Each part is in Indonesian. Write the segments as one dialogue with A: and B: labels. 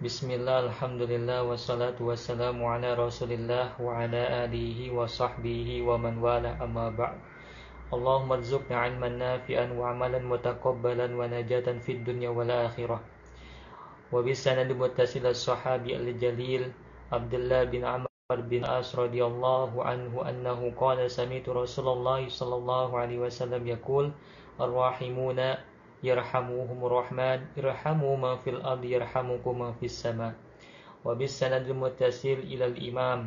A: Bismillah, Alhamdulillah, wassalatu wassalamu ala rasulillah wa ala alihi wa sahbihi wa man wala amma ba'd Allahumma rizukna ilman nafi'an wa amalan mutaqabbalan wa najatan fid dunya wal akhirah Wa bisanad muttasil as-sahabi al-jalil Abdullah bin Amr bin As radhiyallahu anhu annahu qala sami'tu Rasulullah sallallahu alaihi wasallam yaqul ar-rahimuna yarhamuhumur rahman irhamu ma fil ardi yarhamukum ma fis sama. Wa bis sanad muttasil ila al imam.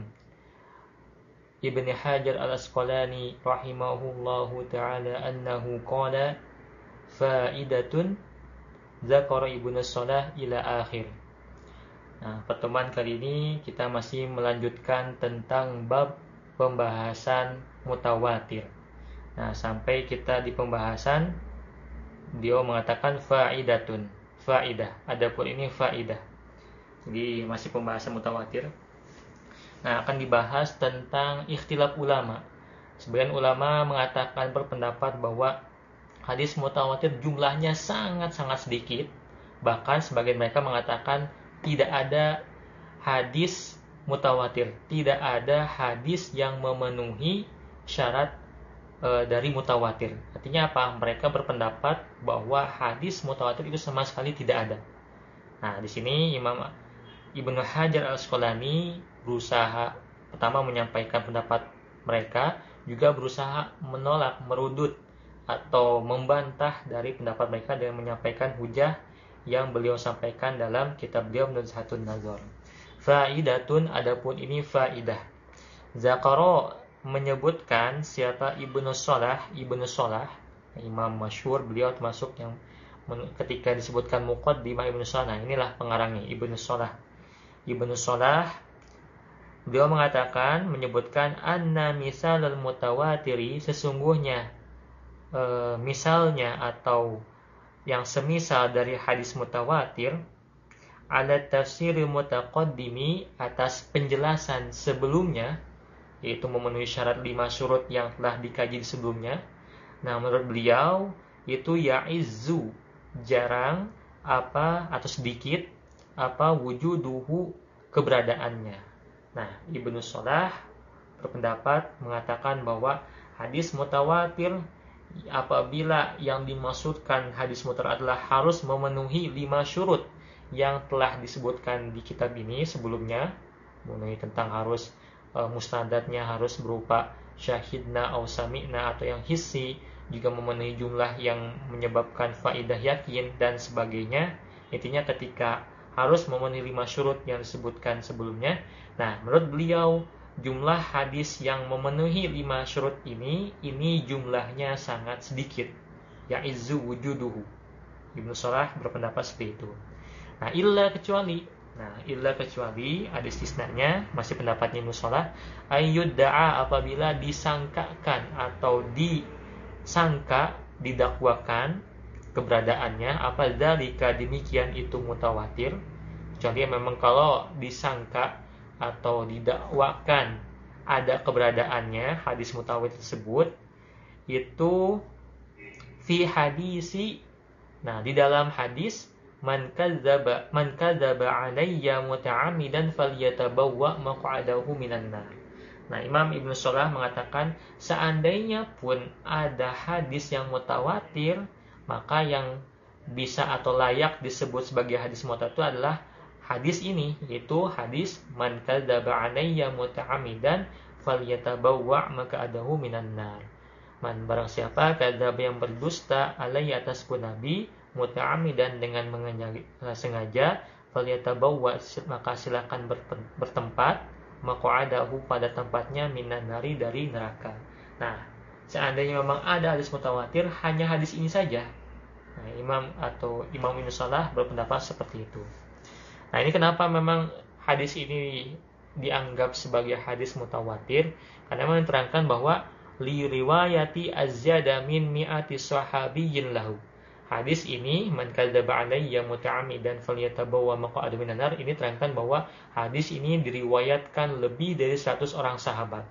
A: Ibn Hajar al-Asqalani rahimahullahu taala annahu qala faidatun zakara Ibnu Nah, pertemuan kali ini kita masih melanjutkan tentang bab pembahasan mutawatir. Nah, sampai kita di pembahasan dia mengatakan faidatun faidah. Adapun ini faidah. Jadi masih pembahasan mutawatir. Nah akan dibahas tentang ikhtilaf ulama. Sebagian ulama mengatakan berpendapat bahwa hadis mutawatir jumlahnya sangat-sangat sedikit. Bahkan sebagian mereka mengatakan tidak ada hadis mutawatir. Tidak ada hadis yang memenuhi syarat e, dari mutawatir. Artinya apa? Mereka berpendapat bahwa hadis mutawatir itu sama sekali tidak ada. Nah, di sini Imam Ibnu Hajar Al-Asqalani berusaha pertama menyampaikan pendapat mereka, juga berusaha menolak, merudut atau membantah dari pendapat mereka dengan menyampaikan hujah yang beliau sampaikan dalam kitab beliau Nuzhatun Nazar. Faidatun adapun ini faidah. Zakaro menyebutkan siapa Ibnu Salah, Ibnu Salah, imam masyhur beliau termasuk yang ketika disebutkan Muqaddimah Ibnu Salah, inilah pengarangnya Ibnu Salah. Ibnu Salah beliau mengatakan menyebutkan anna misalal mutawatiri sesungguhnya e, misalnya atau yang semisal dari hadis mutawatir ada tafsir mutaqaddimi atas penjelasan sebelumnya yaitu memenuhi syarat lima surut yang telah dikaji sebelumnya. Nah, menurut beliau itu yaizu jarang apa atau sedikit apa wujuduhu keberadaannya. Nah, Ibnu Salah berpendapat mengatakan bahwa hadis mutawatir apabila yang dimaksudkan hadis mutawatir adalah harus memenuhi lima syurut yang telah disebutkan di kitab ini sebelumnya, memenuhi tentang harus uh, mustadatnya harus berupa syahidna atau sami'na atau yang hissi juga memenuhi jumlah yang menyebabkan faidah yakin dan sebagainya. Intinya ketika harus memenuhi lima syurut yang disebutkan sebelumnya. Nah menurut beliau jumlah hadis yang memenuhi lima syurut ini ini jumlahnya sangat sedikit yaizu wujuduhu. Ibnu Salah berpendapat seperti itu. Nah illa kecuali Nah, illa kecuali ada istisnanya, masih pendapatnya musola, da'a apabila disangkakan atau disangka, didakwakan keberadaannya, apa dalika demikian itu mutawatir, kecuali memang kalau disangka atau didakwakan ada keberadaannya hadis mutawatir tersebut itu fi hadisi nah di dalam hadis man kadzaba man kadzaba alayya muta'ammidan falyatabawwa maq'adahu minan nar. Nah, Imam Ibnu Salah mengatakan seandainya pun ada hadis yang mutawatir, maka yang bisa atau layak disebut sebagai hadis mutawatir itu adalah hadis ini, yaitu hadis man kadzaba alayya muta'ammidan falyatabawwa maq'adahu minan nar. Man barang siapa kadzaba yang berdusta alai atasku nabi muta'amidan dengan mengenyaga sengaja falyatabawwa maka silakan bertempat maq'adahu pada tempatnya minan nari dari neraka. Nah, seandainya memang ada hadis mutawatir hanya hadis ini saja. Nah, Imam atau Imam Ibnu Salah berpendapat seperti itu. Nah, ini kenapa memang hadis ini dianggap sebagai hadis mutawatir? Karena memang terangkan bahwa li riwayati azyada min mi'ati sahabiyyin lahu hadis ini man kadzaba alayya muta'ammidan falyatabawwa maq'adahu minan nar ini terangkan bahwa hadis ini diriwayatkan lebih dari 100 orang sahabat.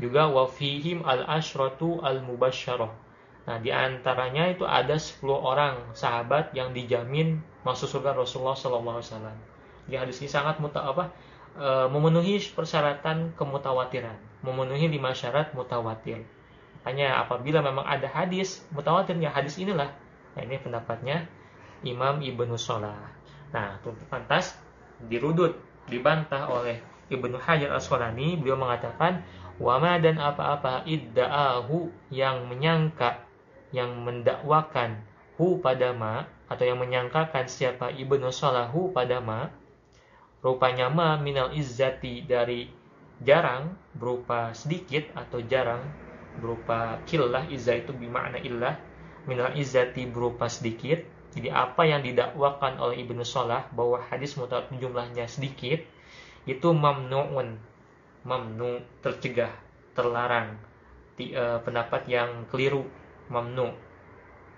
A: Juga wa fihim al-asyratu al-mubasysyarah. Nah, di antaranya itu ada 10 orang sahabat yang dijamin masuk surga Rasulullah sallallahu alaihi wasallam. Jadi hadis ini sangat muta apa e, memenuhi persyaratan kemutawatiran, memenuhi lima syarat mutawatir. Hanya apabila memang ada hadis mutawatir ya hadis inilah. Nah, ini pendapatnya Imam Ibnu Salah. Nah, pantas dirudut, dibantah oleh Ibnu Hajar Asqalani, beliau mengatakan wama dan apa-apa idda'ahu yang menyangka yang mendakwakan hu pada ma atau yang menyangkakan siapa ibnu salahu pada ma rupanya ma minal izzati dari jarang berupa sedikit atau jarang berupa killah izzah itu bermakna illah minal izzati berupa sedikit. Jadi apa yang didakwakan oleh ibnu salah bahwa hadis mutawatir jumlahnya sedikit itu mamnuun. Mamnu tercegah terlarang. Di, uh, pendapat yang keliru mamnu.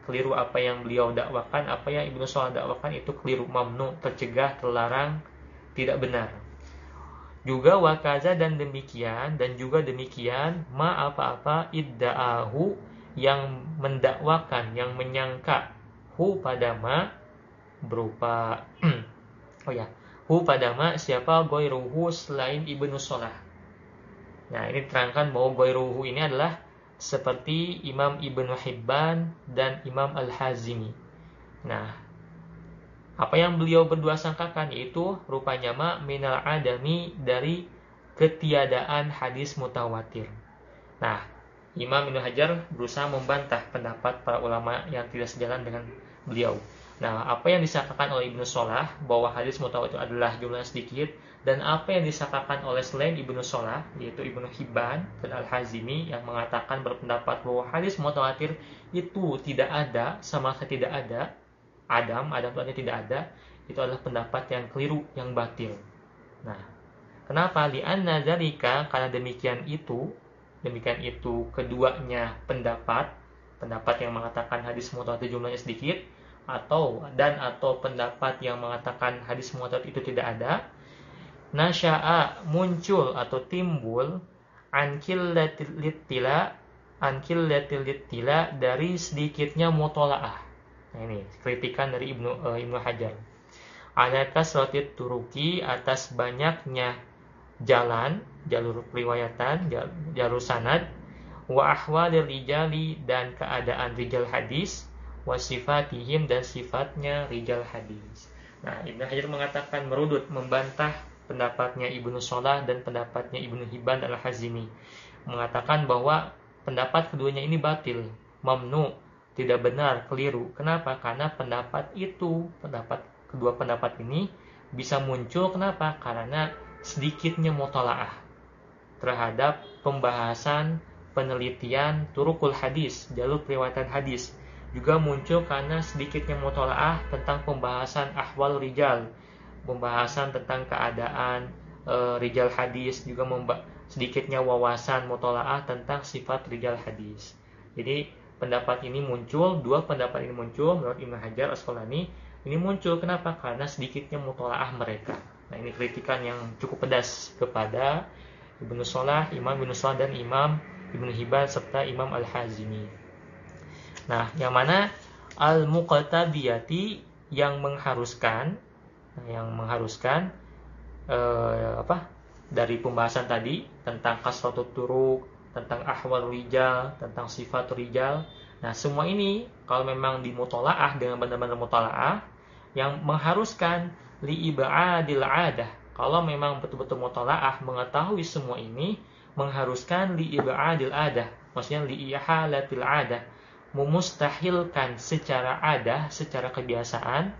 A: Keliru apa yang beliau dakwakan, apa yang Ibnu Salah dakwakan itu keliru, mamnu, tercegah, terlarang, tidak benar. Juga wakaza dan demikian dan juga demikian ma apa-apa idda'ahu yang mendakwakan, yang menyangka hu pada ma berupa oh ya, hu pada ma siapa goiruhu selain Ibnu Salah. Nah, ini terangkan bahwa goiruhu ini adalah seperti Imam Ibnu Hibban dan Imam Al-Hazimi. Nah, apa yang beliau berdua sangkakan yaitu rupanya ma minal adami dari ketiadaan hadis mutawatir. Nah, Imam Ibnu Hajar berusaha membantah pendapat para ulama yang tidak sejalan dengan beliau. Nah, apa yang disangkakan oleh Ibnu Solah bahwa hadis mutawatir adalah jumlahnya sedikit dan apa yang disangkakan oleh selain Ibnu Solah yaitu Ibnu Hibban dan Al-Hazimi yang mengatakan berpendapat bahwa hadis mutawatir itu tidak ada sama sekali tidak ada Adam, Adam itu tidak ada itu adalah pendapat yang keliru, yang batil. Nah, kenapa? Lianna dzalika karena demikian itu demikian itu keduanya pendapat pendapat yang mengatakan hadis mutawatir jumlahnya sedikit atau dan atau pendapat yang mengatakan hadis mutawatir itu tidak ada nasya'a muncul atau timbul ankil litila ankil dari sedikitnya mutolaah. Nah ini kritikan dari Ibnu uh, Ibnu Hajar. Ada kasratit turuki atas banyaknya jalan, jalur periwayatan, jalur sanad, wa ahwalil rijali dan keadaan rijal hadis, wa sifatihim dan sifatnya rijal hadis. Nah, Ibnu Hajar mengatakan merudut, membantah pendapatnya Ibnu Solah dan pendapatnya Ibnu Hibban al-Hazimi mengatakan bahwa pendapat keduanya ini batil, mamnu, tidak benar, keliru. Kenapa? Karena pendapat itu, pendapat kedua pendapat ini bisa muncul kenapa? Karena sedikitnya mutalaah terhadap pembahasan penelitian turukul hadis, jalur periwayatan hadis. Juga muncul karena sedikitnya mutalaah tentang pembahasan ahwal rijal, pembahasan tentang keadaan e, rijal hadis juga sedikitnya wawasan mutolaah tentang sifat rijal hadis. Jadi pendapat ini muncul, dua pendapat ini muncul menurut Ibnu Hajar Asqalani ini muncul kenapa? Karena sedikitnya mutolaah mereka. Nah ini kritikan yang cukup pedas kepada Ibnu Salah, Imam Ibnu Salah dan Imam Ibnu Hibban serta Imam Al Hazimi. Nah yang mana al muqtabiyati yang mengharuskan yang mengharuskan eh, apa dari pembahasan tadi tentang kasratut turuk, tentang ahwal rijal, tentang sifat rijal. Nah, semua ini kalau memang dimutolaah dengan benar-benar mutolaah yang mengharuskan li ibadil adah. Kalau memang betul-betul mutolaah mengetahui semua ini mengharuskan li ibadil adah, maksudnya li ihalatil adah, memustahilkan secara adah, secara kebiasaan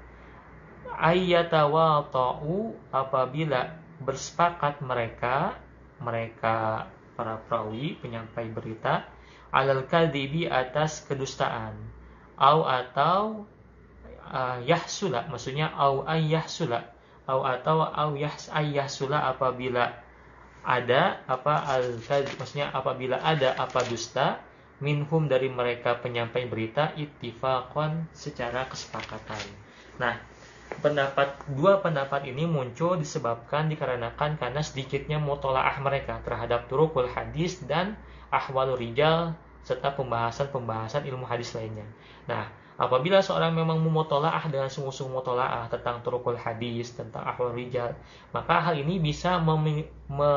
A: ayyatawata'u apabila bersepakat mereka mereka para perawi penyampai berita alal kadhibi atas kedustaan. Au atau uh, yahsula maksudnya au ayyahsula au atau au yahs ayyahsula apabila ada apa al maksudnya apabila ada apa dusta minhum dari mereka penyampai berita ittifaqan secara kesepakatan. Nah, pendapat dua pendapat ini muncul disebabkan dikarenakan karena sedikitnya mutolaah mereka terhadap turukul hadis dan ahwalul rijal serta pembahasan-pembahasan ilmu hadis lainnya. Nah, Apabila seorang memang memutolaah dengan sungguh-sungguh mutolaah tentang turukul hadis, tentang ahwal rijal, maka hal ini bisa mem, me,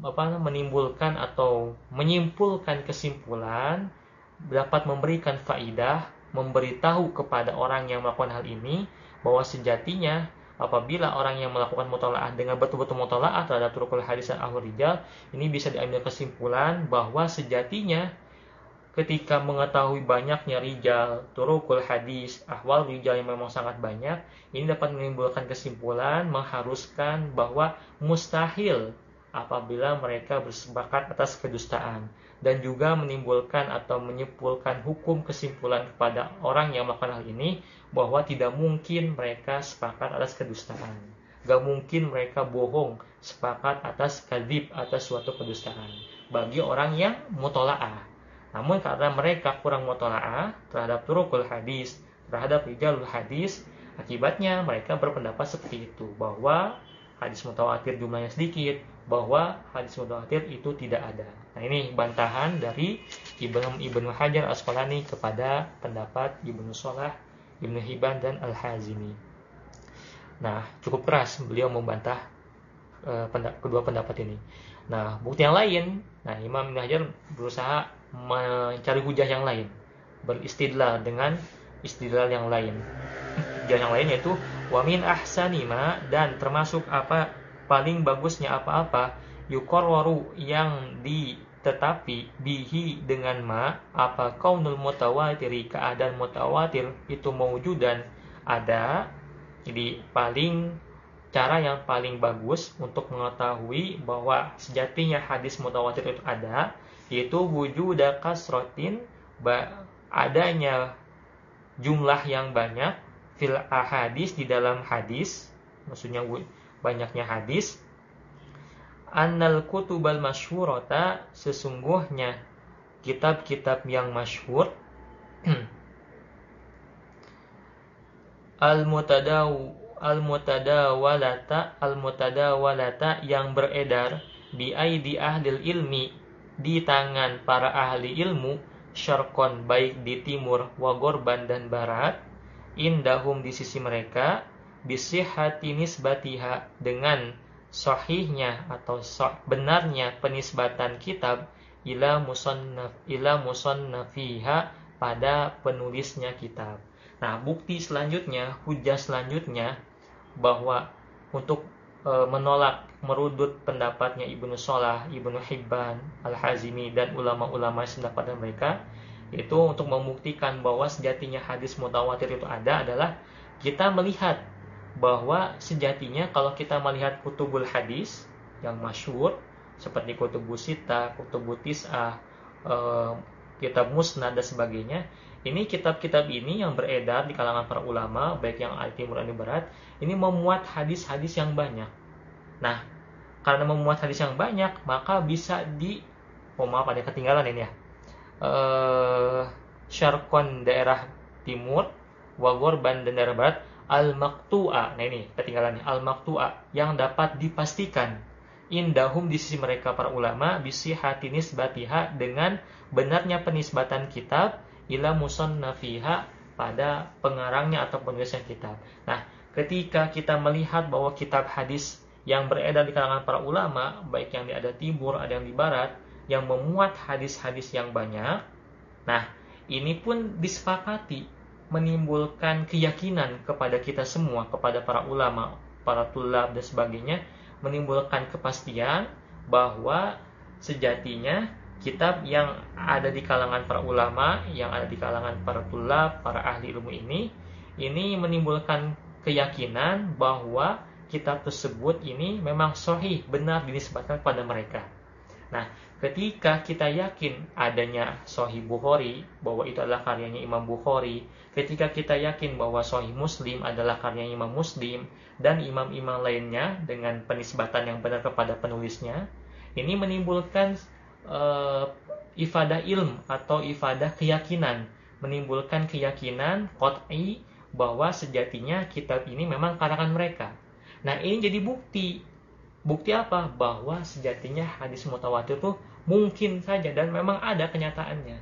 A: apa, menimbulkan atau menyimpulkan kesimpulan dapat memberikan faidah, memberitahu kepada orang yang melakukan hal ini bahwa sejatinya apabila orang yang melakukan mutolaah dengan betul-betul mutolaah terhadap turukul hadis dan ahwal rijal, ini bisa diambil kesimpulan bahwa sejatinya ketika mengetahui banyaknya rijal, turukul hadis, ahwal rijal yang memang sangat banyak, ini dapat menimbulkan kesimpulan mengharuskan bahwa mustahil apabila mereka bersepakat atas kedustaan dan juga menimbulkan atau menyimpulkan hukum kesimpulan kepada orang yang melakukan hal ini bahwa tidak mungkin mereka sepakat atas kedustaan. Gak mungkin mereka bohong sepakat atas kadib atas suatu kedustaan bagi orang yang mutola'ah namun karena mereka kurang mutola'ah terhadap turukul hadis, terhadap rijalul hadis, akibatnya mereka berpendapat seperti itu bahwa hadis mutawatir jumlahnya sedikit, bahwa hadis mutawatir itu tidak ada. Nah ini bantahan dari Ibnu Ibnu Hajar Asqalani kepada pendapat Ibnu Salah, Ibnu Hibban dan Al Hazimi. Nah cukup keras beliau membantah uh, kedua pendapat ini. Nah bukti yang lain, nah Imam Ibnu Hajar berusaha mencari hujah yang lain beristidlal dengan istidlal yang lain hujah yang lain yaitu wamin ahsanima dan termasuk apa paling bagusnya apa-apa yukorwaru yang ditetapi bihi dengan ma apa kaunul mutawatiri keadaan mutawatir itu mewujudan ada jadi paling cara yang paling bagus untuk mengetahui bahwa sejatinya hadis mutawatir itu ada yaitu wujuda kasrotin adanya jumlah yang banyak fil ahadis di dalam hadis maksudnya banyaknya hadis annal kutubal masyhurata sesungguhnya kitab-kitab yang masyhur al mutadaw al mutadawalata al mutadawalata yang beredar bi aidi ahlil ilmi di tangan para ahli ilmu syarkon baik di timur wagorban dan barat indahum di sisi mereka bisihati nisbatiha dengan sahihnya atau sah, benarnya penisbatan kitab ila musannaf ila musannafiha pada penulisnya kitab. Nah, bukti selanjutnya, hujah selanjutnya bahwa untuk e, menolak merudut pendapatnya Ibnu Salah, Ibnu Hibban, Al-Hazimi dan ulama-ulama sependapat mereka itu untuk membuktikan bahwa sejatinya hadis mutawatir itu ada adalah kita melihat bahwa sejatinya kalau kita melihat kutubul hadis yang masyur seperti kutubus sita, kutubus tis'ah, eh, kitab musnad dan sebagainya ini kitab-kitab ini yang beredar di kalangan para ulama baik yang al timur dan barat ini memuat hadis-hadis yang banyak Nah, karena memuat hadis yang banyak, maka bisa di oh maaf ada ketinggalan ini ya. Eh Syarkon daerah timur, Wagorban dan daerah barat, Al-Maktu'a. Nah ini ketinggalannya, Al-Maktu'a yang dapat dipastikan indahum di sisi mereka para ulama bisi hatinis batiha dengan benarnya penisbatan kitab ila musannafiha pada pengarangnya atau penulisnya kitab. Nah, ketika kita melihat bahwa kitab hadis yang beredar di kalangan para ulama, baik yang ada timur, ada yang di barat, yang memuat hadis-hadis yang banyak. Nah, ini pun disepakati menimbulkan keyakinan kepada kita semua, kepada para ulama, para tulab dan sebagainya, menimbulkan kepastian bahwa sejatinya kitab yang ada di kalangan para ulama, yang ada di kalangan para tulab, para ahli ilmu ini, ini menimbulkan keyakinan bahwa kitab tersebut ini memang sahih benar dinisbatkan kepada mereka. Nah, ketika kita yakin adanya Sahih Bukhari bahwa itu adalah karyanya Imam Bukhari, ketika kita yakin bahwa Sahih Muslim adalah karyanya Imam Muslim dan imam-imam lainnya dengan penisbatan yang benar kepada penulisnya, ini menimbulkan uh, ifadah ilm atau ifadah keyakinan, menimbulkan keyakinan qat'i bahwa sejatinya kitab ini memang karangan mereka Nah ini jadi bukti. Bukti apa? Bahwa sejatinya hadis mutawatir itu mungkin saja dan memang ada kenyataannya.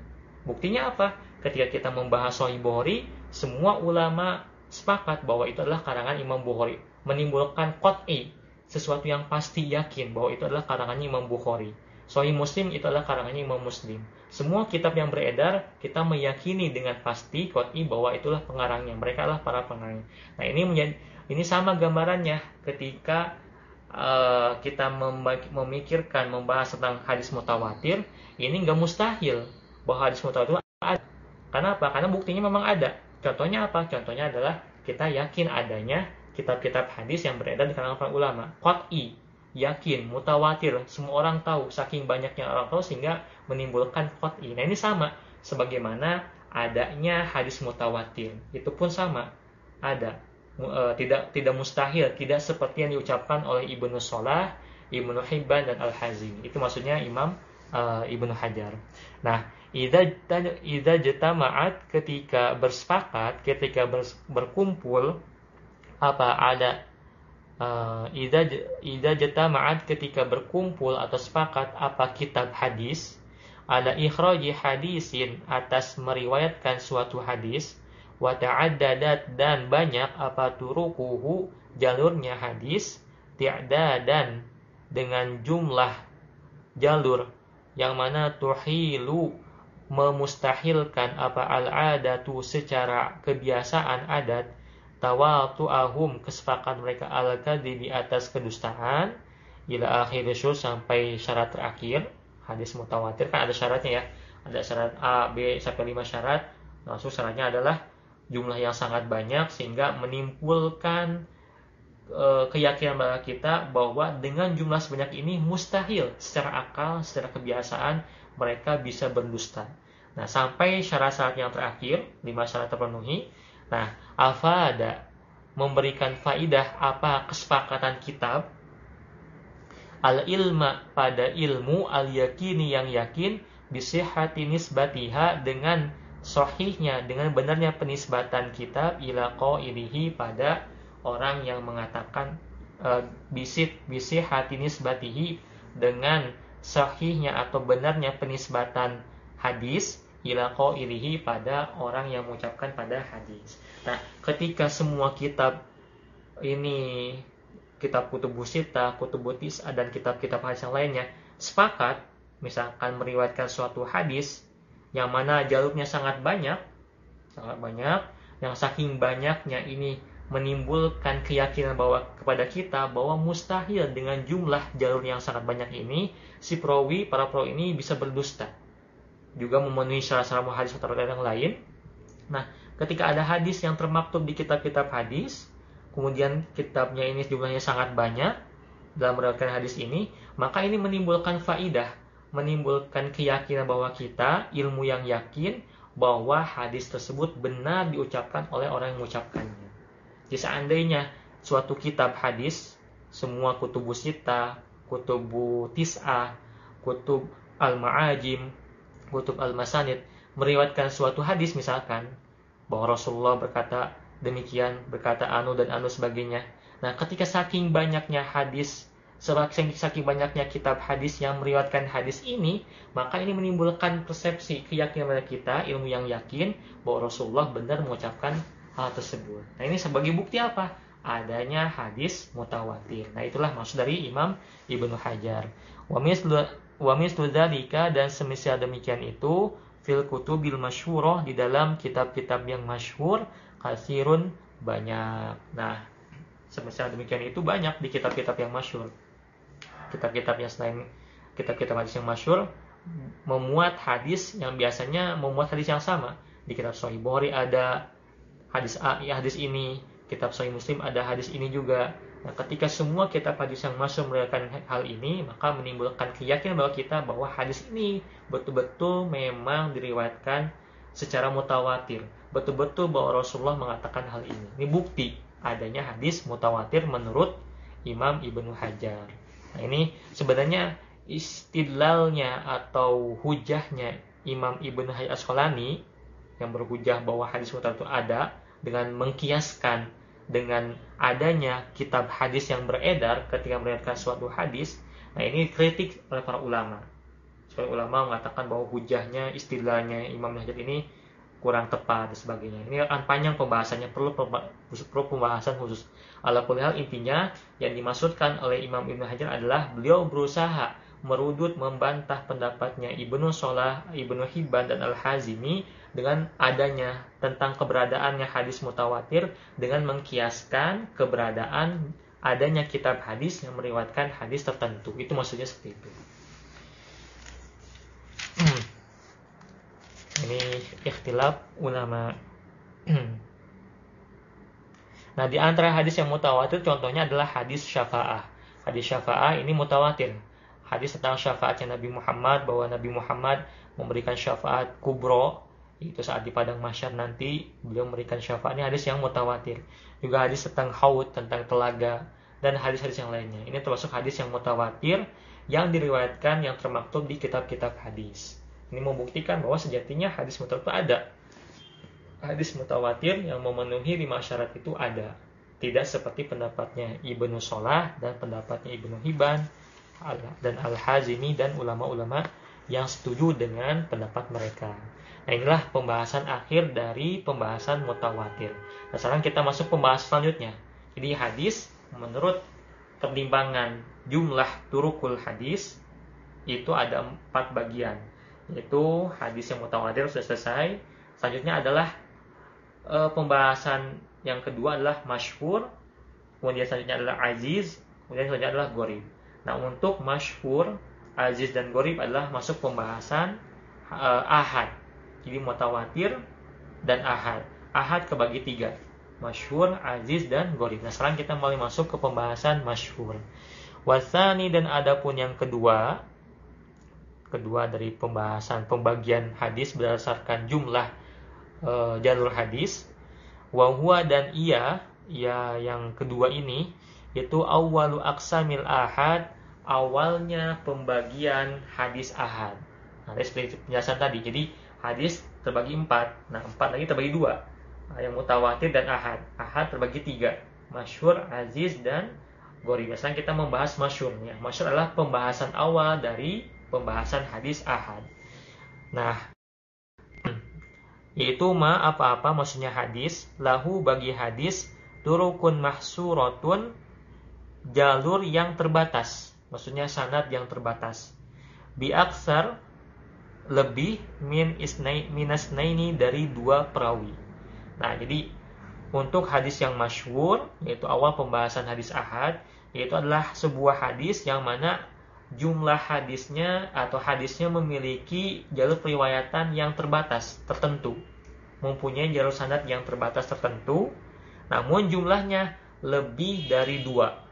A: Buktinya apa? Ketika kita membahas Sahih Bukhari, semua ulama sepakat bahwa itu adalah karangan Imam Bukhari, menimbulkan qat'i, sesuatu yang pasti yakin bahwa itu adalah karangannya Imam Bukhari. Sahih Muslim itu adalah karangannya Imam Muslim. Semua kitab yang beredar kita meyakini dengan pasti qat'i bahwa itulah pengarangnya. Mereka adalah para pengarang. Nah, ini menjadi ini sama gambarannya ketika uh, kita memikirkan membahas tentang hadis mutawatir, ini nggak mustahil bahwa hadis mutawatir ada. Karena apa? Karena buktinya memang ada. Contohnya apa? Contohnya adalah kita yakin adanya kitab-kitab hadis yang beredar di kalangan para ulama. Qat'i, yakin, mutawatir, semua orang tahu, saking banyaknya orang tahu sehingga menimbulkan qat'i. Nah, ini sama sebagaimana adanya hadis mutawatir. Itu pun sama. Ada uh, tidak tidak mustahil, tidak seperti yang diucapkan oleh Ibnu Salah, Ibnu Hibban dan Al-Hazim. Itu maksudnya Imam uh, Ibnu Hajar. Nah, idza jatama'at ketika bersepakat, ketika berkumpul apa ada uh, idza idza jatama'at ketika berkumpul atau sepakat apa kitab hadis ada ikhraji hadisin atas meriwayatkan suatu hadis wa ta'addadat dan banyak apa turukuhu jalurnya hadis tiada dan dengan jumlah jalur yang mana tuhilu memustahilkan apa al-adatu secara kebiasaan adat ahum kesepakatan mereka al di atas kedustaan ila akhir syur sampai syarat terakhir hadis mutawatir kan ada syaratnya ya ada syarat A, B sampai 5 syarat langsung syaratnya adalah jumlah yang sangat banyak sehingga menimbulkan e, keyakinan pada kita bahwa dengan jumlah sebanyak ini mustahil secara akal, secara kebiasaan mereka bisa berdusta. Nah, sampai syarat-syarat yang terakhir, lima syarat terpenuhi. Nah, alfa ada memberikan faidah apa kesepakatan kitab al ilma pada ilmu al yakini yang yakin bisihati nisbatiha dengan sohihnya dengan benarnya penisbatan kitab ila qailihi pada orang yang mengatakan e, bisit bisih hati nisbatihi dengan sahihnya atau benarnya penisbatan hadis ila qailihi pada orang yang mengucapkan pada hadis. Nah, ketika semua kitab ini kitab kutubus sita, kutubutis dan kitab-kitab hadis yang lainnya sepakat misalkan meriwayatkan suatu hadis yang mana jalurnya sangat banyak, sangat banyak, yang saking banyaknya ini menimbulkan keyakinan bahwa kepada kita bahwa mustahil dengan jumlah jalur yang sangat banyak ini si perawi para perawi ini bisa berdusta. Juga memenuhi syarat-syarat hadis atau yang lain. Nah ketika ada hadis yang termaktub di kitab-kitab hadis kemudian kitabnya ini jumlahnya sangat banyak dalam meriwayatkan hadis ini maka ini menimbulkan faidah menimbulkan keyakinan bahwa kita ilmu yang yakin bahwa hadis tersebut benar diucapkan oleh orang yang mengucapkannya. Jadi seandainya suatu kitab hadis, semua kutubu sita, kutubu tis'ah, kutub al-ma'ajim, kutub al-masanid, meriwayatkan suatu hadis misalkan, bahwa Rasulullah berkata demikian, berkata anu dan anu sebagainya. Nah ketika saking banyaknya hadis Saking, saking banyaknya kitab hadis yang meriwayatkan hadis ini, maka ini menimbulkan persepsi keyakinan kita, ilmu yang yakin bahwa Rasulullah benar mengucapkan hal tersebut. Nah ini sebagai bukti apa? Adanya hadis mutawatir. Nah itulah maksud dari Imam Ibnu Hajar. Wa mislu dan semisal demikian itu fil kutubil masyhurah di dalam kitab-kitab yang masyhur kasirun banyak. Nah, semisal demikian itu banyak di kitab-kitab yang masyhur. Kitab-kitab yang selain kitab-kitab hadis yang masyur memuat hadis yang biasanya memuat hadis yang sama. Di kitab Sahih Bukhari ada hadis A, ya hadis ini. Kitab Sahih Muslim ada hadis ini juga nah ketika semua kitab hadis yang masuk meriwayatkan hal ini maka menimbulkan keyakinan bahwa kita bahwa hadis ini betul-betul memang diriwayatkan secara mutawatir. Betul-betul bahwa Rasulullah mengatakan hal ini. Ini bukti adanya hadis mutawatir menurut Imam Ibnu Hajar. Nah, ini sebenarnya istidlalnya atau hujahnya Imam Ibn Hajar Asqalani yang berhujah bahwa hadis mutar itu ada dengan mengkiaskan dengan adanya kitab hadis yang beredar ketika meriwayatkan suatu hadis. Nah, ini kritik oleh para ulama. Soal ulama mengatakan bahwa hujahnya istilahnya Imam Hajar ini kurang tepat dan sebagainya. Ini akan panjang pembahasannya, perlu perlu pembahasan khusus. Ala hal intinya yang dimaksudkan oleh Imam Ibnu Hajar adalah beliau berusaha merudut membantah pendapatnya Ibnu Solah, Ibnu Hibban dan Al-Hazimi dengan adanya tentang keberadaannya hadis mutawatir dengan mengkiaskan keberadaan adanya kitab hadis yang meriwayatkan hadis tertentu. Itu maksudnya seperti itu. Ini ikhtilaf ulama. nah, di antara hadis yang mutawatir contohnya adalah hadis syafa'ah. Hadis syafa'ah ini mutawatir. Hadis tentang syafaatnya Nabi Muhammad bahwa Nabi Muhammad memberikan syafaat kubro itu saat di padang masyar nanti beliau memberikan syafaat. Ini hadis yang mutawatir. Juga hadis tentang haud tentang telaga dan hadis-hadis yang lainnya. Ini termasuk hadis yang mutawatir yang diriwayatkan yang termaktub di kitab-kitab hadis. Ini membuktikan bahwa sejatinya hadis mutawatir ada. Hadis mutawatir yang memenuhi lima syarat itu ada. Tidak seperti pendapatnya Ibnu Solah dan pendapatnya Ibnu Hibban dan Al-Hazimi dan ulama-ulama yang setuju dengan pendapat mereka. Nah inilah pembahasan akhir dari pembahasan mutawatir. Nah sekarang kita masuk pembahasan selanjutnya. Jadi hadis menurut pertimbangan jumlah turukul hadis itu ada empat bagian. Yaitu hadis yang mutawatir sudah selesai. Selanjutnya adalah e, pembahasan yang kedua adalah masyhur. Kemudian selanjutnya adalah aziz. Kemudian selanjutnya adalah gorib. Nah untuk masyhur aziz dan gorib adalah masuk pembahasan uh, ahad. Jadi mutawatir dan ahad. Ahad kebagi tiga. Masyhur, aziz, dan gorib. Nah sekarang kita mulai masuk ke pembahasan masyhur. Wasani dan adapun yang kedua, kedua dari pembahasan pembagian hadis berdasarkan jumlah uh, jalur hadis. Wahua dan ia, ia yang kedua ini, yaitu awalu aksamil ahad awalnya pembagian hadis ahad. Nah, seperti penjelasan tadi. Jadi hadis terbagi empat. Nah, empat lagi terbagi dua. Nah, yang mutawatir dan ahad. Ahad terbagi tiga. Masyur, aziz, dan gori. Biasanya kita membahas masyur. Ya. Masyur adalah pembahasan awal dari pembahasan hadis ahad. Nah, yaitu ma apa-apa maksudnya hadis. Lahu bagi hadis turukun mahsuratun jalur yang terbatas maksudnya sanad yang terbatas. Bi aksar lebih min isnai minas naini dari dua perawi. Nah, jadi untuk hadis yang masyhur yaitu awal pembahasan hadis ahad yaitu adalah sebuah hadis yang mana jumlah hadisnya atau hadisnya memiliki jalur periwayatan yang terbatas tertentu. Mempunyai jalur sanad yang terbatas tertentu namun jumlahnya lebih dari dua.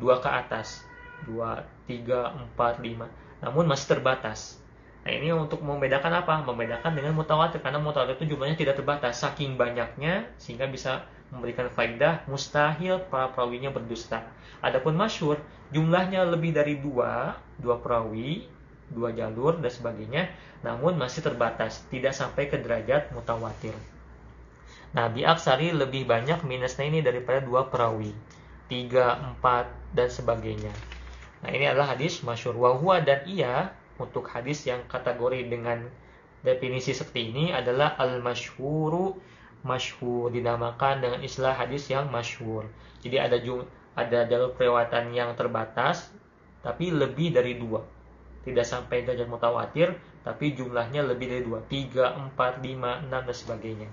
A: Dua ke atas 2, 3, 4, 5 namun masih terbatas nah ini untuk membedakan apa? membedakan dengan mutawatir karena mutawatir itu jumlahnya tidak terbatas. Saking banyaknya sehingga bisa memberikan faidah mustahil para perawinya berdusta. Adapun masyur jumlahnya lebih dari dua dua perawi dua jalur dan sebagainya namun masih terbatas tidak sampai ke derajat mutawatir. Nah biaksari lebih banyak minusnya ini daripada dua perawi tiga empat dan sebagainya. Nah ini adalah hadis masyur wahwa dan ia untuk hadis yang kategori dengan definisi seperti ini adalah al masyhuru masyhur dinamakan dengan istilah hadis yang masyhur. Jadi ada jum, ada jalur perawatan yang terbatas tapi lebih dari dua. Tidak sampai derajat mutawatir tapi jumlahnya lebih dari dua, tiga, empat, lima, enam dan sebagainya.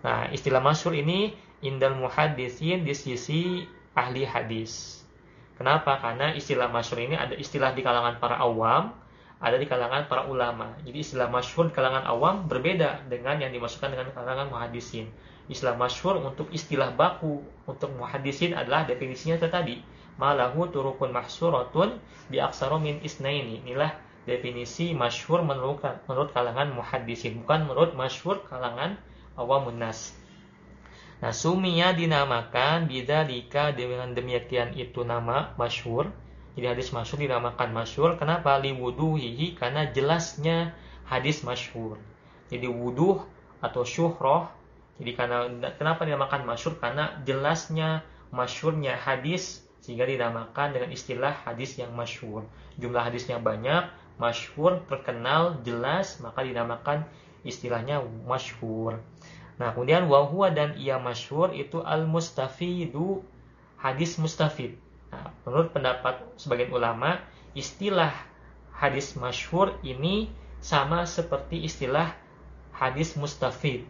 A: Nah istilah masyhur ini indal muhadisin di sisi ahli hadis. Kenapa? Karena istilah masyhur ini ada istilah di kalangan para awam, ada di kalangan para ulama. Jadi istilah masyhur kalangan awam berbeda dengan yang dimasukkan dengan kalangan muhadisin. Istilah masyhur untuk istilah baku untuk muhadisin adalah definisinya tadi. Malahu turukun mahsuratun bi aksaru min isnaini. Inilah definisi masyhur menurut, kalangan muhadisin, bukan menurut masyhur kalangan awamun nas. Nah, sumia dinamakan dika dengan demikian itu nama masyhur. Jadi hadis masyhur dinamakan masyhur. Kenapa? Li wuduhihi karena jelasnya hadis masyhur. Jadi wuduh atau syuhroh. Jadi karena kenapa dinamakan masyhur? Karena jelasnya masyhurnya hadis sehingga dinamakan dengan istilah hadis yang masyhur. Jumlah hadisnya banyak, masyhur, terkenal, jelas, maka dinamakan istilahnya masyhur. Nah, kemudian wahwa dan ia masyhur itu al-mustafidu hadis mustafid. Menurut pendapat sebagian ulama, istilah hadis masyhur ini sama seperti istilah hadis mustafid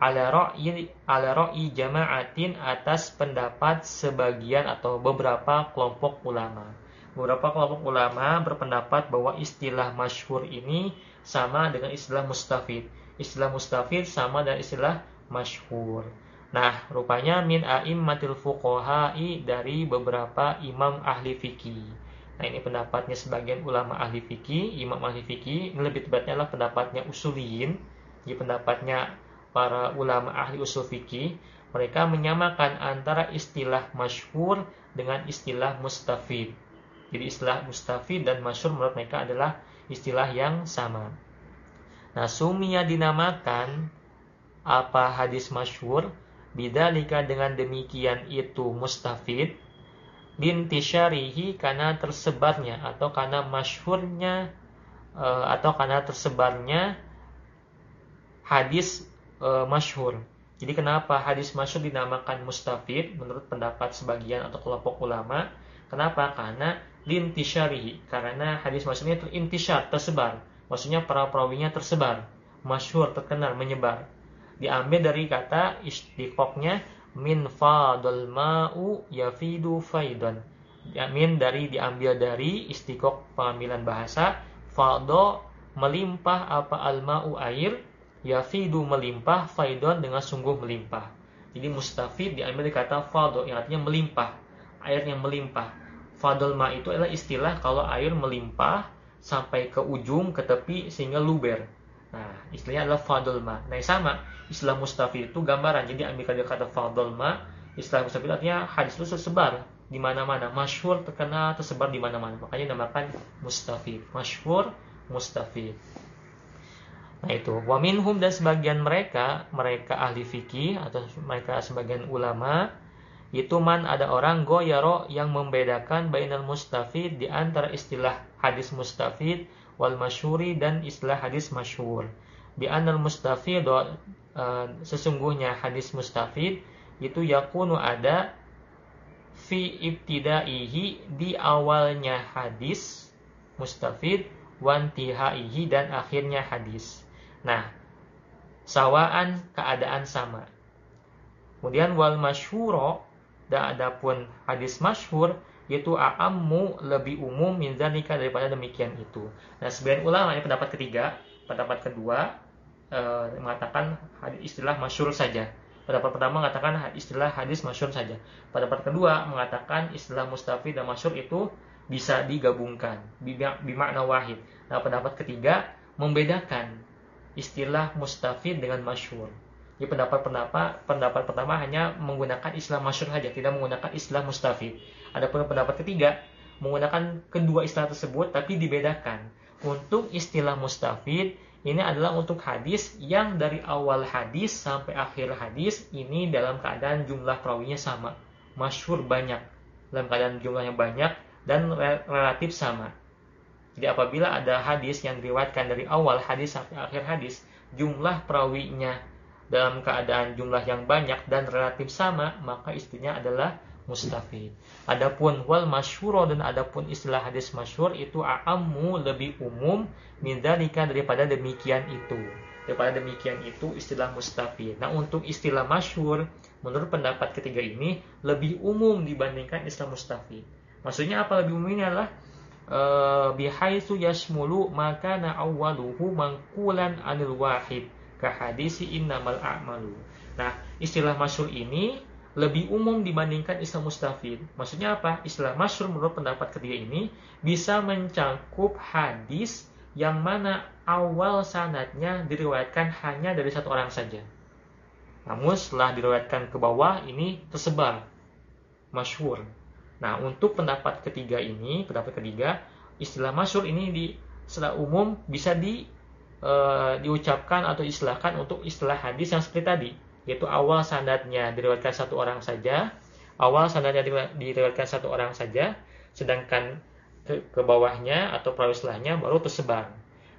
A: ala ra'i ala jama'atin atas pendapat sebagian atau beberapa kelompok ulama. Beberapa kelompok ulama berpendapat bahwa istilah masyhur ini sama dengan istilah mustafid. Istilah mustafid sama dengan istilah masyhur. Nah, rupanya min a'immatil fuqaha'i dari beberapa imam ahli fikih. Nah, ini pendapatnya sebagian ulama ahli fikih, imam ahli fikih, lebih tepatnya adalah pendapatnya usuliyin, di pendapatnya para ulama ahli usul fikih, mereka menyamakan antara istilah masyhur dengan istilah mustafid. Jadi istilah mustafid dan masyhur menurut mereka adalah istilah yang sama. Nah, sumia dinamakan apa hadis masyhur bidalika dengan demikian itu mustafid bintisyarihi karena tersebarnya atau karena masyhurnya eh, atau karena tersebarnya hadis e, masyhur. Jadi kenapa hadis masyhur dinamakan mustafid menurut pendapat sebagian atau kelompok ulama? Kenapa? Karena lintisyarihi. Karena hadis masyhur ini terintisyar, tersebar. Maksudnya para perawinya tersebar, masyhur, terkenal, menyebar. Diambil dari kata istiqoknya min fadul ma'u yafidu faidon. Min dari diambil dari istiqok pengambilan bahasa fado melimpah apa al ma'u air yafidu melimpah faidon dengan sungguh melimpah. Jadi mustafid diambil dari kata fado yang artinya melimpah air yang melimpah. Fadol ma itu adalah istilah kalau air melimpah sampai ke ujung ke tepi sehingga luber. Nah istilahnya adalah fadol ma. Nah sama istilah mustafid itu gambaran. Jadi ambil dari kata fadol ma istilah mustafid artinya hadis itu tersebar di mana-mana. Masyhur terkenal tersebar di mana-mana. Makanya namakan mustafid masyhur mustafid Nah itu, wa minhum dan sebagian mereka, mereka ahli fikih atau mereka sebagian ulama, itu man ada orang goyaro yang membedakan bainal mustafid di antara istilah hadis mustafid wal masyuri dan istilah hadis masyhur. Bi anal mustafid uh, sesungguhnya hadis mustafid itu yakunu ada fi ibtidaihi di awalnya hadis mustafid wantihaihi dan akhirnya hadis. Nah, sawaan keadaan sama. Kemudian wal masyhuro dan adapun hadis masyhur yaitu a'ammu lebih umum min daripada demikian itu. Nah, sebagian ulama ini pendapat ketiga, pendapat kedua e, mengatakan istilah masyhur saja. Pendapat pertama mengatakan istilah hadis masyhur saja. Pendapat kedua mengatakan istilah mustafid dan masyhur itu bisa digabungkan bimakna wahid. Nah, pendapat ketiga membedakan istilah mustafid dengan masyhur. Jadi pendapat-pendapat pendapat pertama hanya menggunakan istilah masyhur saja, tidak menggunakan istilah mustafid. Adapun pendapat ketiga menggunakan kedua istilah tersebut tapi dibedakan. Untuk istilah mustafid ini adalah untuk hadis yang dari awal hadis sampai akhir hadis ini dalam keadaan jumlah perawinya sama, masyhur banyak, dalam keadaan jumlahnya banyak dan relatif sama. Jadi apabila ada hadis yang diriwayatkan dari awal hadis sampai akhir hadis, jumlah perawinya dalam keadaan jumlah yang banyak dan relatif sama, maka istrinya adalah mustafid. Adapun wal masyhur dan adapun istilah hadis masyhur itu a'ammu lebih umum min daripada demikian itu. Daripada demikian itu istilah mustafid. Nah, untuk istilah masyhur menurut pendapat ketiga ini lebih umum dibandingkan istilah mustafid. Maksudnya apa lebih umum ini adalah Eh, bihaitsu yasmulu maka na awwaluhu mangkulan anil wahid ka hadisi innamal a'malu. Nah, istilah masyhur ini lebih umum dibandingkan istilah mustafid. Maksudnya apa? Istilah masyhur menurut pendapat ketiga ini bisa mencakup hadis yang mana awal sanatnya diriwayatkan hanya dari satu orang saja. Namun setelah diriwayatkan ke bawah ini tersebar masyhur. Nah, untuk pendapat ketiga ini, pendapat ketiga, istilah masyur ini di secara umum bisa di e, diucapkan atau istilahkan untuk istilah hadis yang seperti tadi, yaitu awal sanadnya diriwayatkan satu orang saja, awal sanadnya diriwayatkan satu orang saja, sedangkan ke, ke bawahnya atau perawi setelahnya baru tersebar.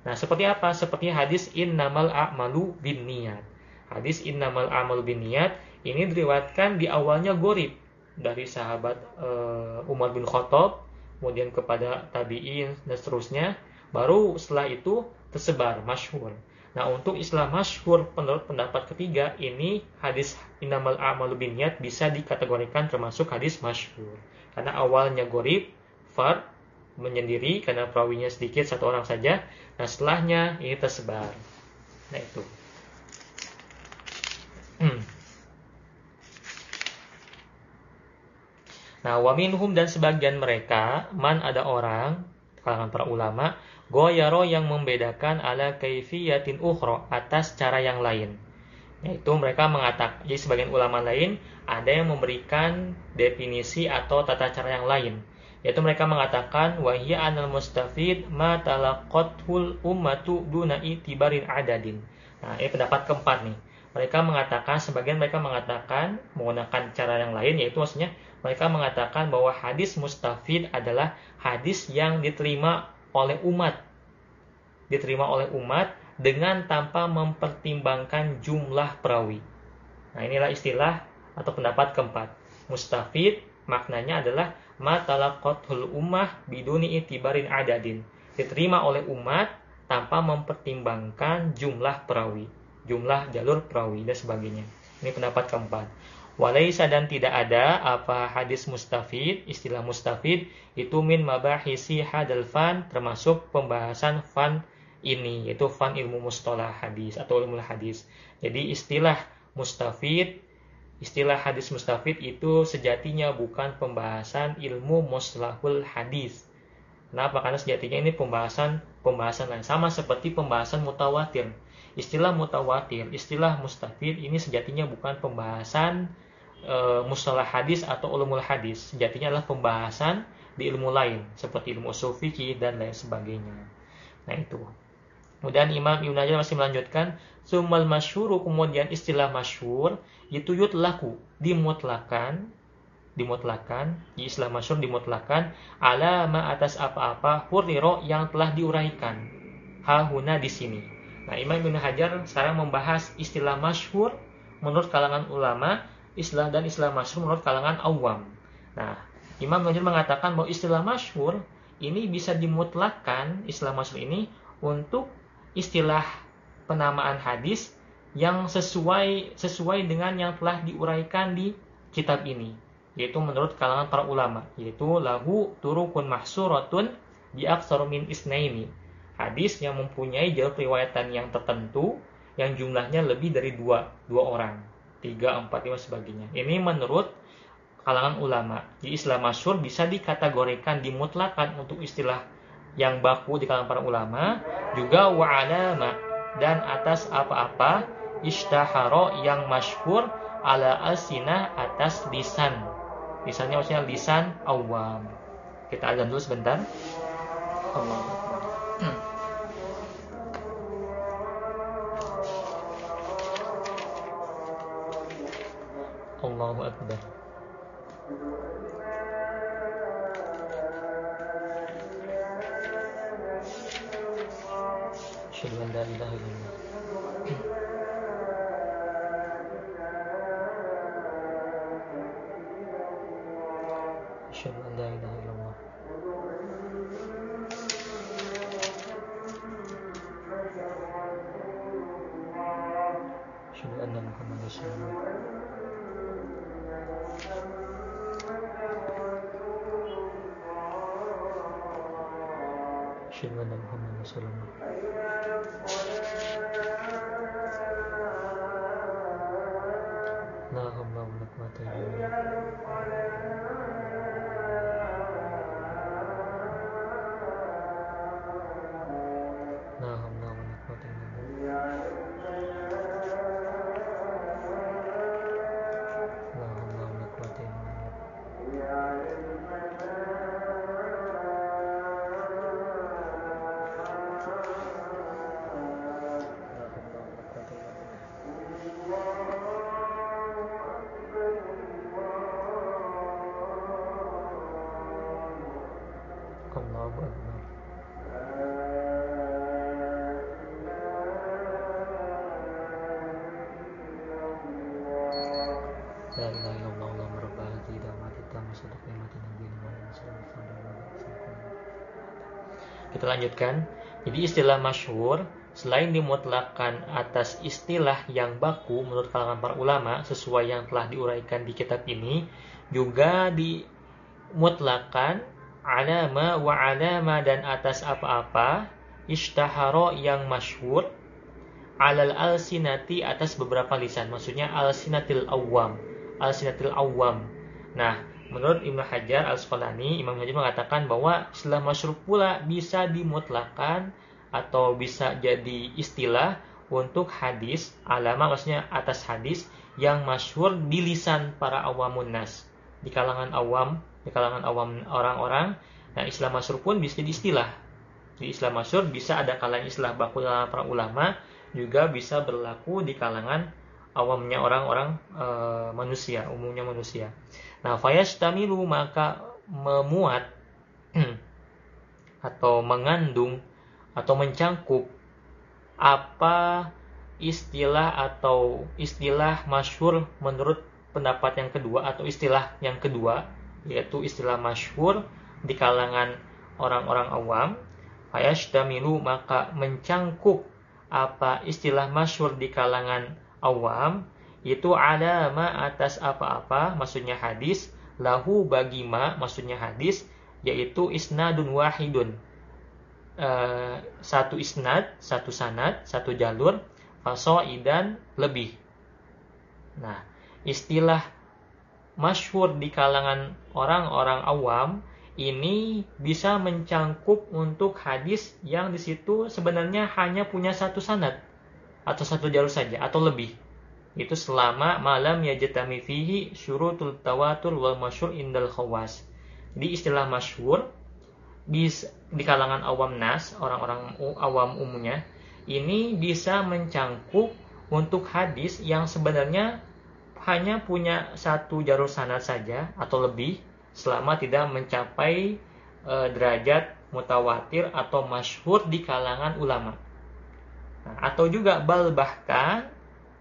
A: Nah, seperti apa? Seperti hadis innamal a'malu bin niat. Hadis innamal a'malu bin niat ini diriwatkan di awalnya gorib dari sahabat uh, Umar bin Khattab, kemudian kepada tabi'in dan seterusnya, baru setelah itu tersebar masyhur. Nah, untuk Islam masyhur menurut pendapat ketiga, ini hadis inamal a'malu binniyat bisa dikategorikan termasuk hadis masyhur. Karena awalnya gorib, far, menyendiri karena perawinya sedikit satu orang saja. Nah, setelahnya ini tersebar. Nah, itu. Hmm. Nah, waminhum dan sebagian mereka, man ada orang, kalangan para ulama, Goyaro yang membedakan ala kaifiyatin ukhro atas cara yang lain. Yaitu mereka mengatakan, jadi sebagian ulama lain ada yang memberikan definisi atau tata cara yang lain. Yaitu mereka mengatakan wahya anal mustafid ma talaqathul ummatu duna itibarin adadin. Nah, ini pendapat keempat nih. Mereka mengatakan, sebagian mereka mengatakan menggunakan cara yang lain, yaitu maksudnya mereka mengatakan bahwa hadis mustafid adalah hadis yang diterima oleh umat diterima oleh umat dengan tanpa mempertimbangkan jumlah perawi. Nah, inilah istilah atau pendapat keempat. Mustafid maknanya adalah matalaqatul ummah biduni itibarin adadin. Diterima oleh umat tanpa mempertimbangkan jumlah perawi, jumlah jalur perawi dan sebagainya. Ini pendapat keempat. Walaisa dan tidak ada apa hadis mustafid, istilah mustafid itu min mabahisi hadal fan termasuk pembahasan fan ini yaitu fan ilmu mustalah hadis atau ilmu hadis. Jadi istilah mustafid, istilah hadis mustafid itu sejatinya bukan pembahasan ilmu mustalahul hadis. Kenapa? Karena sejatinya ini pembahasan pembahasan lain sama seperti pembahasan mutawatir. Istilah mutawatir, istilah mustafid ini sejatinya bukan pembahasan e, mustalah hadis atau ulumul hadis sejatinya adalah pembahasan di ilmu lain seperti ilmu usul dan lain sebagainya. Nah itu. Kemudian Imam Ibn Hajar masih melanjutkan, sumal masyhuru kemudian istilah masyhur itu yutlaku dimutlakan dimutlakan di istilah masyhur dimutlakan alama atas apa-apa huriro yang telah diuraikan hahuna di sini. Nah, Imam Ibn Hajar sekarang membahas istilah masyhur menurut kalangan ulama istilah dan istilah masyhur menurut kalangan awam. Nah, Imam Najir mengatakan bahwa istilah masyhur ini bisa dimutlakan istilah masyhur ini untuk istilah penamaan hadis yang sesuai sesuai dengan yang telah diuraikan di kitab ini yaitu menurut kalangan para ulama yaitu lahu turukun mahsuratun bi min isnaini hadis yang mempunyai jalur periwayatan yang tertentu yang jumlahnya lebih dari dua dua orang 3, 4, 5 sebagainya. Ini menurut kalangan ulama. Di Islam masyur bisa dikategorikan dimutlakan untuk istilah yang baku di kalangan para ulama, juga wa'alama dan atas apa-apa ishtaharo yang masyhur ala asinah atas lisan. Lisannya maksudnya lisan awam. Kita azan dulu sebentar. Allah. الله أكبر. أشهد أن لا إله إلا الله. kepada Muhammad SAW. La haula wa. Lanjutkan. Jadi istilah masyhur selain dimutlakan atas istilah yang baku menurut kalangan para ulama sesuai yang telah diuraikan di kitab ini juga dimutlakan alama wa alama dan atas apa-apa ishtaharo yang masyhur alal al-sinati atas beberapa lisan maksudnya al-sinatil awam al-sinatil awam nah menurut Ibnu Hajar al-Asqalani Imam Hajar mengatakan bahwa istilah masyhur pula bisa dimutlakan atau bisa jadi istilah untuk hadis alama maksudnya atas hadis yang masyhur di lisan para awamun nas di kalangan awam di kalangan awam orang-orang. Nah istilah masyhur pun bisa jadi istilah. Di istilah masyhur bisa ada kalangan istilah baku dalam para ulama juga bisa berlaku di kalangan awamnya orang-orang e, manusia umumnya manusia. Nah fayastamilu maka memuat atau mengandung atau mencangkup apa istilah atau istilah masyhur menurut pendapat yang kedua atau istilah yang kedua yaitu istilah masyhur di kalangan orang-orang awam. Fayashtamilu maka mencangkup apa istilah masyhur di kalangan awam itu ada ma atas apa-apa maksudnya hadis lahu bagi ma maksudnya hadis yaitu isnadun wahidun uh, satu isnad, satu sanad, satu jalur, fasoidan lebih. Nah, istilah masyhur di kalangan orang-orang awam ini bisa mencangkup untuk hadis yang di situ sebenarnya hanya punya satu sanad atau satu jalur saja atau lebih. Itu selama malam ya jetami fihi syurutul tawatur wal masyhur indal khawas. Jadi istilah masyhur di, di kalangan awam nas, orang-orang awam umumnya, ini bisa mencangkup untuk hadis yang sebenarnya hanya punya satu jalur sanad saja atau lebih selama tidak mencapai e, derajat mutawatir atau masyhur di kalangan ulama. Atau juga bal bahkan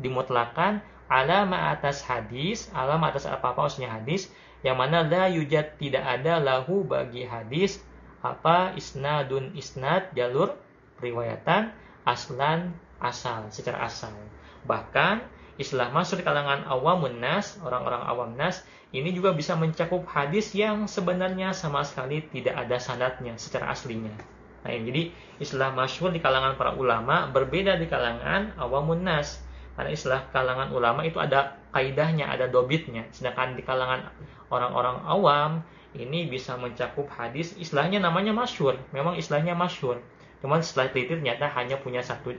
A: dimutlakan alama atas hadis, alama atas apa-apa maksudnya hadis yang mana la yujad tidak ada lahu bagi hadis apa isnadun isnad jalur riwayatan aslan asal secara asal. Bahkan istilah masuk di kalangan awamun nas orang-orang awam nas ini juga bisa mencakup hadis yang sebenarnya sama sekali tidak ada sanadnya secara aslinya nah jadi istilah masyhur di kalangan para ulama berbeda di kalangan awamun nas. Karena istilah kalangan ulama itu ada kaidahnya ada dobitnya. Sedangkan di kalangan orang-orang awam ini bisa mencakup hadis istilahnya namanya masyur memang istilahnya masyur cuman setelah teliti ternyata hanya punya satu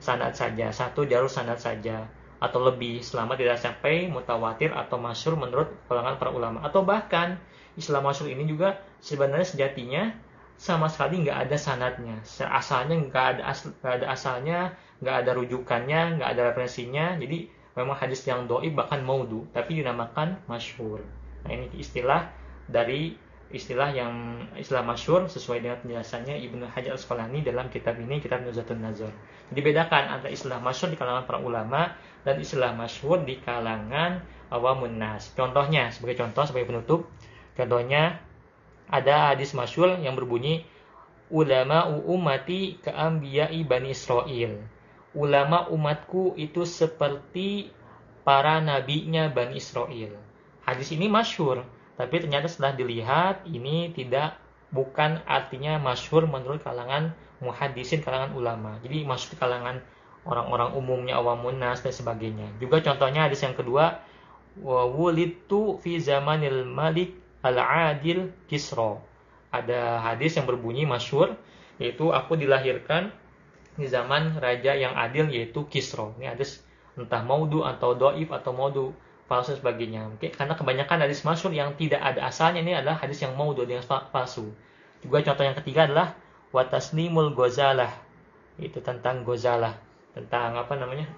A: sanad saja satu jalur sanad saja atau lebih. Selama tidak sampai mutawatir atau masyur menurut kalangan para ulama. Atau bahkan istilah masyur ini juga sebenarnya sejatinya sama sekali nggak ada sanadnya asalnya nggak ada asal, ada asalnya nggak ada rujukannya nggak ada referensinya jadi memang hadis yang doi bahkan maudu tapi dinamakan masyhur nah ini istilah dari istilah yang istilah masyur sesuai dengan penjelasannya Ibnu Hajar Asqalani dalam kitab ini kitab Nuzatun Nazar. Jadi bedakan antara istilah masyur di kalangan para ulama dan istilah masyur di kalangan awamun nas. Contohnya sebagai contoh sebagai penutup, contohnya ada hadis masyur yang berbunyi ulama ummati keambiyai bani Israel. Ulama umatku itu seperti para nabinya Bani Israel. Hadis ini masyur tapi ternyata setelah dilihat ini tidak bukan artinya masyhur menurut kalangan muhadisin kalangan ulama. Jadi maksud kalangan orang-orang umumnya awamun nas dan sebagainya. Juga contohnya hadis yang kedua wulitu fi zamanil malik al-adil kisro. Ada hadis yang berbunyi masyhur yaitu aku dilahirkan di zaman raja yang adil yaitu Kisro. Ini hadis entah maudu atau doif atau maudu palsu sebagainya. Mungkin karena kebanyakan hadis masyhur yang tidak ada asalnya ini adalah hadis yang mau dengan palsu. Juga contoh yang ketiga adalah watasnimul gozalah. Itu tentang gozalah, tentang apa namanya?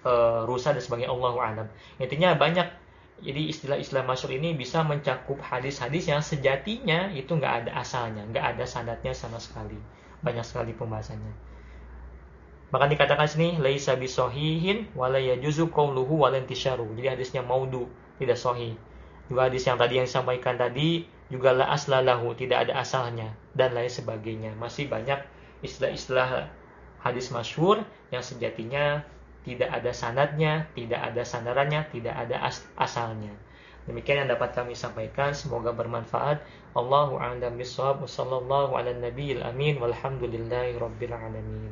A: e, rusa dan sebagainya Allah alam. Intinya banyak jadi istilah-istilah masyhur ini bisa mencakup hadis-hadis yang sejatinya itu nggak ada asalnya, nggak ada sanadnya sama sekali. Banyak sekali pembahasannya. Maka dikatakan sini laisa bisahihin wala yajuzu qauluhu wal intisyaru. Jadi hadisnya maudu, tidak sahih. Juga hadis yang tadi yang disampaikan tadi juga la aslalahu, tidak ada asalnya dan lain sebagainya. Masih banyak istilah-istilah hadis masyhur yang sejatinya tidak ada sanadnya, tidak ada sandarannya, tidak ada as asalnya. Demikian yang dapat kami sampaikan, semoga bermanfaat. Allahu a'lam bishawab. Wassallallahu ala nabiyil amin walhamdulillahi rabbil alamin.